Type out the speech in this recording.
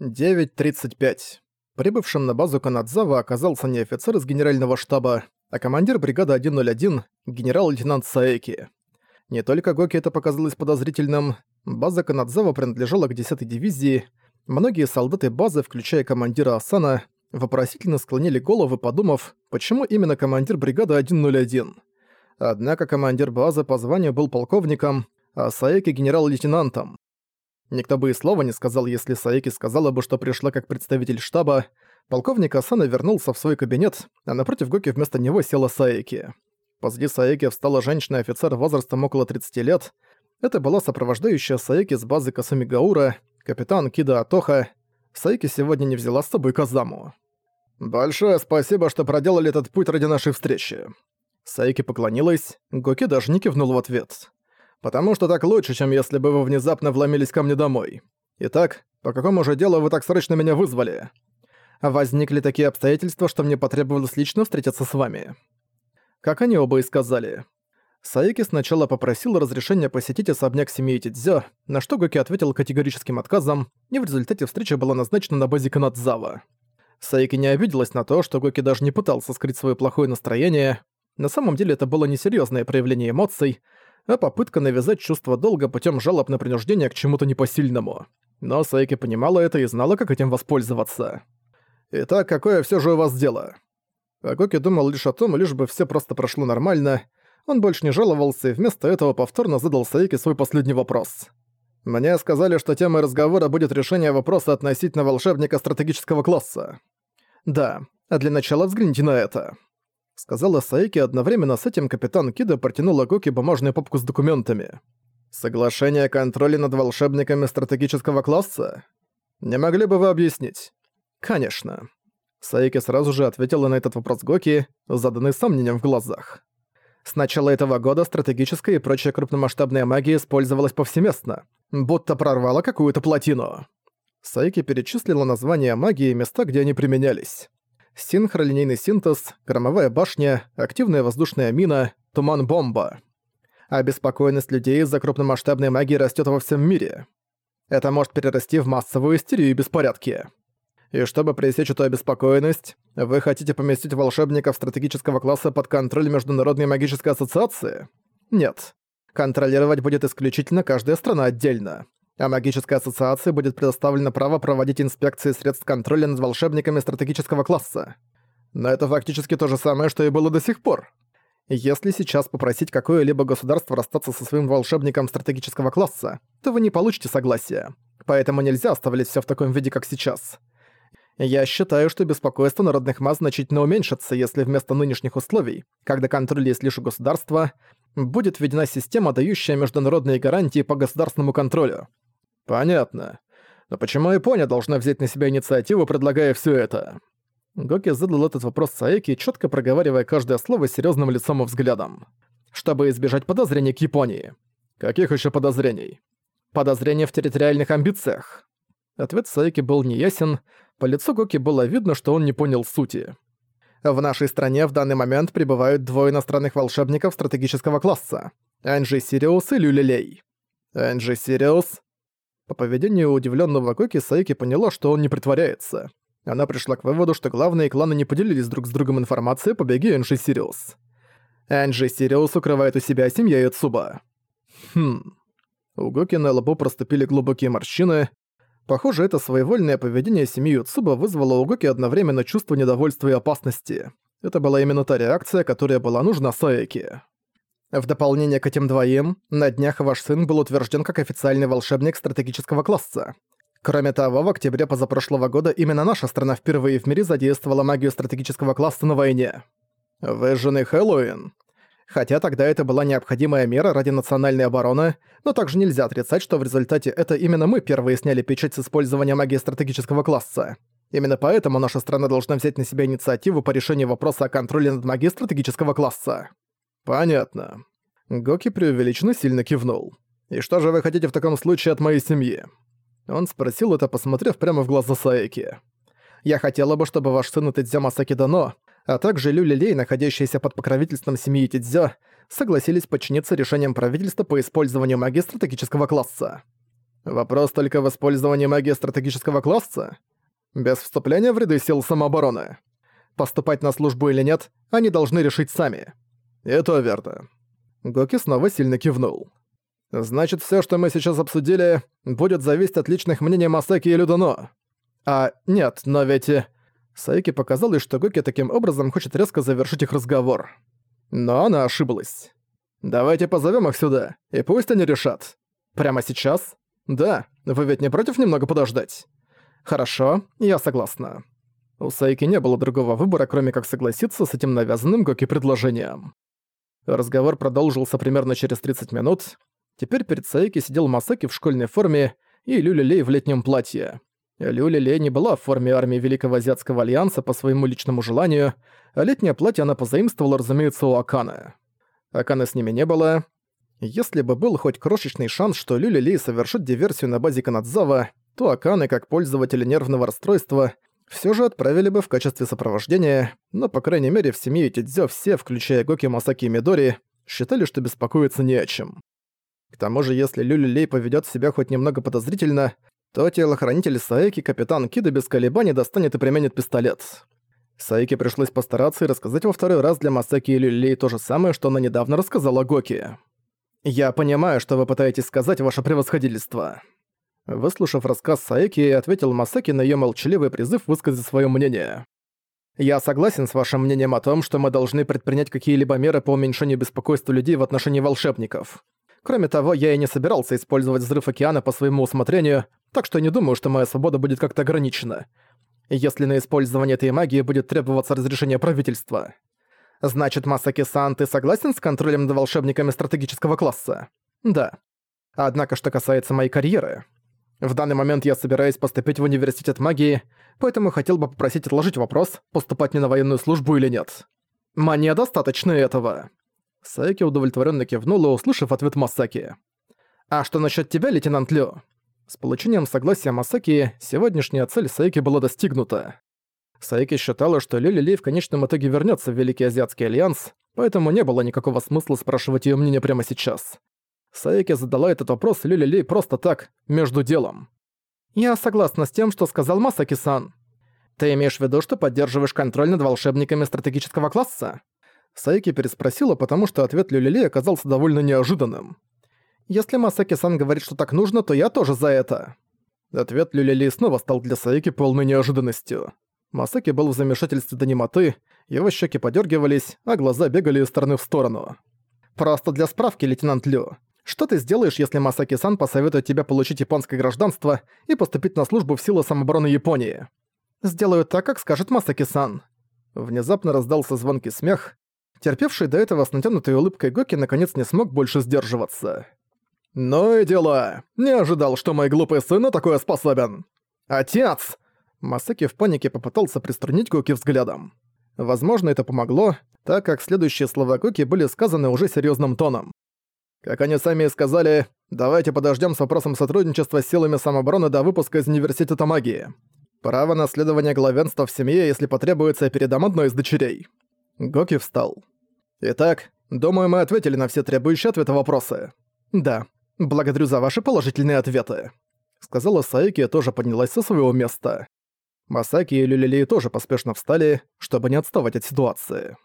9.35. Прибывшим на базу Канадзава оказался не офицер из генерального штаба, а командир бригады 101, генерал-лейтенант Саэки. Не только Гоки это показалось подозрительным, база Канадзава принадлежала к 10-й дивизии, многие солдаты базы, включая командира Асана, вопросительно склонили головы, подумав, почему именно командир бригады 101. Однако командир базы по званию был полковником, а Саэки генерал-лейтенантом. Никто бы и слова не сказал, если Саеки сказала бы, что пришла как представитель штаба. Полковник Асана вернулся в свой кабинет, а напротив Гоки вместо него села Саеки. Позади Саеки встала женщина-офицер возрастом около 30 лет. Это была сопровождающая Саеки с базы Касумигаура, капитан Кида Атоха. Саеки сегодня не взяла с собой Казаму. «Большое спасибо, что проделали этот путь ради нашей встречи». Саеки поклонилась, Гоки даже не кивнул в ответ потому что так лучше, чем если бы вы внезапно вломились ко мне домой. Итак, по какому же делу вы так срочно меня вызвали? Возникли такие обстоятельства, что мне потребовалось лично встретиться с вами. Как они оба и сказали. Саики сначала попросил разрешения посетить особняк семьи Тидзё, на что Гоки ответил категорическим отказом, и в результате встреча была назначена на базе Канадзава. Саики не обиделась на то, что Гоки даже не пытался скрыть свое плохое настроение. На самом деле это было несерьезное проявление эмоций, а попытка навязать чувство долга путем жалоб на принуждение к чему-то непосильному. Но Сайки понимала это и знала, как этим воспользоваться. «Итак, какое все же у вас дело?» Агоки думал лишь о том, лишь бы все просто прошло нормально. Он больше не жаловался и вместо этого повторно задал Саике свой последний вопрос. «Мне сказали, что темой разговора будет решение вопроса относительно волшебника стратегического класса». «Да, а для начала взгляните на это» сказала Саики, одновременно с этим капитан Кида протянула Гоки бумажную папку с документами. «Соглашение о контроле над волшебниками стратегического класса? Не могли бы вы объяснить?» «Конечно». Саики сразу же ответила на этот вопрос Гоки, заданный сомнением в глазах. С начала этого года стратегическая и прочая крупномасштабная магия использовалась повсеместно, будто прорвала какую-то плотину. Сайки перечислила названия магии и места, где они применялись синхролинейный синтез, громовая башня, активная воздушная мина, туман-бомба. Обеспокоенность людей из-за крупномасштабной магии растет во всем мире. Это может перерасти в массовую истерию и беспорядки. И чтобы пресечь эту обеспокоенность, вы хотите поместить волшебников стратегического класса под контроль Международной магической ассоциации? Нет. Контролировать будет исключительно каждая страна отдельно а магической ассоциации будет предоставлено право проводить инспекции средств контроля над волшебниками стратегического класса. Но это фактически то же самое, что и было до сих пор. Если сейчас попросить какое-либо государство расстаться со своим волшебником стратегического класса, то вы не получите согласия. Поэтому нельзя оставлять всё в таком виде, как сейчас. Я считаю, что беспокойство народных масс значительно уменьшится, если вместо нынешних условий, когда контроль есть лишь у государства, будет введена система, дающая международные гарантии по государственному контролю. Понятно. Но почему Япония должна взять на себя инициативу, предлагая все это? Гоки задал этот вопрос Саеки, четко проговаривая каждое слово серьезным лицом и взглядом. Чтобы избежать подозрений к Японии. Каких еще подозрений? Подозрения в территориальных амбициях. Ответ Саеки был неясен, по лицу Гоки было видно, что он не понял сути. В нашей стране в данный момент пребывают двое иностранных волшебников стратегического класса. Энджи Сириус и Лю Ли Лей. Энджи Сириус по поведению удивленного Гоки Саэки поняла, что он не притворяется. Она пришла к выводу, что главные кланы не поделились друг с другом информацией о побеге Энджи Сириус. Энджи Сириус укрывает у себя семья Ёцуба. Хм. У Гоки на лбу проступили глубокие морщины. Похоже, это своевольное поведение семьи Ёцуба вызвало у Гоки одновременно чувство недовольства и опасности. Это была именно та реакция, которая была нужна Саеки. В дополнение к этим двоим, на днях ваш сын был утвержден как официальный волшебник стратегического класса. Кроме того, в октябре позапрошлого года именно наша страна впервые в мире задействовала магию стратегического класса на войне. Выжженный Хэллоуин. Хотя тогда это была необходимая мера ради национальной обороны, но также нельзя отрицать, что в результате это именно мы первые сняли печать с использования магии стратегического класса. Именно поэтому наша страна должна взять на себя инициативу по решению вопроса о контроле над магией стратегического класса. «Понятно». Гоки преувеличенно сильно кивнул. «И что же вы хотите в таком случае от моей семьи?» Он спросил это, посмотрев прямо в глаза Саеки. «Я хотела бы, чтобы ваш сын Тедзё Масаки Дано, а также Лю Лилей, находящиеся под покровительством семьи Тедзё, согласились подчиниться решениям правительства по использованию магии стратегического класса». Вопрос только в использовании магии стратегического класса? Без вступления в ряды сил самообороны. Поступать на службу или нет, они должны решить сами. Это верно. Гоки снова сильно кивнул. Значит, все, что мы сейчас обсудили, будет зависеть от личных мнений Масаки и Людоно. А, нет, но ведь... Э, Сайки показалось, что Гоки таким образом хочет резко завершить их разговор. Но она ошиблась. «Давайте позовем их сюда, и пусть они решат. Прямо сейчас? Да, вы ведь не против немного подождать?» «Хорошо, я согласна». У Сайки не было другого выбора, кроме как согласиться с этим навязанным Гоки предложением. Разговор продолжился примерно через 30 минут. Теперь перед Сайки сидел Масаки в школьной форме и Люли Лей в летнем платье. Люли Лей не была в форме армии Великого Азиатского Альянса по своему личному желанию, а летнее платье она позаимствовала, разумеется, у Аканы. Аканы с ними не было. Если бы был хоть крошечный шанс, что Люли Лей совершит диверсию на базе Канадзава, то Аканы, как пользователи нервного расстройства, все же отправили бы в качестве сопровождения, но, по крайней мере, в семье Тидзё все, включая Гоки, Масаки и Мидори, считали, что беспокоиться не о чем. К тому же, если Люли Лей поведёт себя хоть немного подозрительно, то телохранитель Саэки, капитан Кида, без колебаний достанет и применит пистолет. Саэки пришлось постараться и рассказать во второй раз для Масаки и Люли то же самое, что она недавно рассказала Гоки. «Я понимаю, что вы пытаетесь сказать, ваше превосходительство». Выслушав рассказ Саэки, ответил Масаки на её молчаливый призыв высказать своё мнение. «Я согласен с вашим мнением о том, что мы должны предпринять какие-либо меры по уменьшению беспокойства людей в отношении волшебников. Кроме того, я и не собирался использовать взрыв океана по своему усмотрению, так что не думаю, что моя свобода будет как-то ограничена. Если на использование этой магии будет требоваться разрешение правительства. Значит, Масаки-сан, ты согласен с контролем над волшебниками стратегического класса? Да. Однако, что касается моей карьеры, в данный момент я собираюсь поступить в университет магии, поэтому хотел бы попросить отложить вопрос, поступать мне на военную службу или нет. Мне достаточно этого. Саеки удовлетворенно кивнула, услышав ответ Масаки. «А что насчет тебя, лейтенант Лю?» С получением согласия Масаки, сегодняшняя цель Саеки была достигнута. Саеки считала, что Лили Ли в конечном итоге вернется в Великий Азиатский Альянс, поэтому не было никакого смысла спрашивать ее мнение прямо сейчас. Саеки задала этот вопрос Люли Ли просто так, между делом. «Я согласна с тем, что сказал Масаки-сан. Ты имеешь в виду, что поддерживаешь контроль над волшебниками стратегического класса?» Саеки переспросила, потому что ответ Люли Ли оказался довольно неожиданным. «Если Масаки-сан говорит, что так нужно, то я тоже за это». Ответ Люли Ли снова стал для Саеки полной неожиданностью. Масаки был в замешательстве до немоты, его щеки подергивались, а глаза бегали из стороны в сторону. «Просто для справки, лейтенант Лю. Что ты сделаешь, если Масаки-сан посоветует тебе получить японское гражданство и поступить на службу в силы самообороны Японии? Сделаю так, как скажет Масаки-сан. Внезапно раздался звонкий смех. Терпевший до этого с натянутой улыбкой Гоки наконец не смог больше сдерживаться. «Ну и дела! Не ожидал, что мой глупый сын на такое способен!» «Отец!» Масаки в панике попытался приструнить Гоки взглядом. Возможно, это помогло, так как следующие слова Гоки были сказаны уже серьезным тоном. Как они сами и сказали, давайте подождем с вопросом сотрудничества с силами самообороны до выпуска из Университета магии. Право наследования главенства в семье, если потребуется, передам одной из дочерей. Гоки встал. Итак, думаю, мы ответили на все требующие ответа вопросы. Да, благодарю за ваши положительные ответы. Сказала Саики и тоже поднялась со своего места. Масаки и Люлилей тоже поспешно встали, чтобы не отставать от ситуации.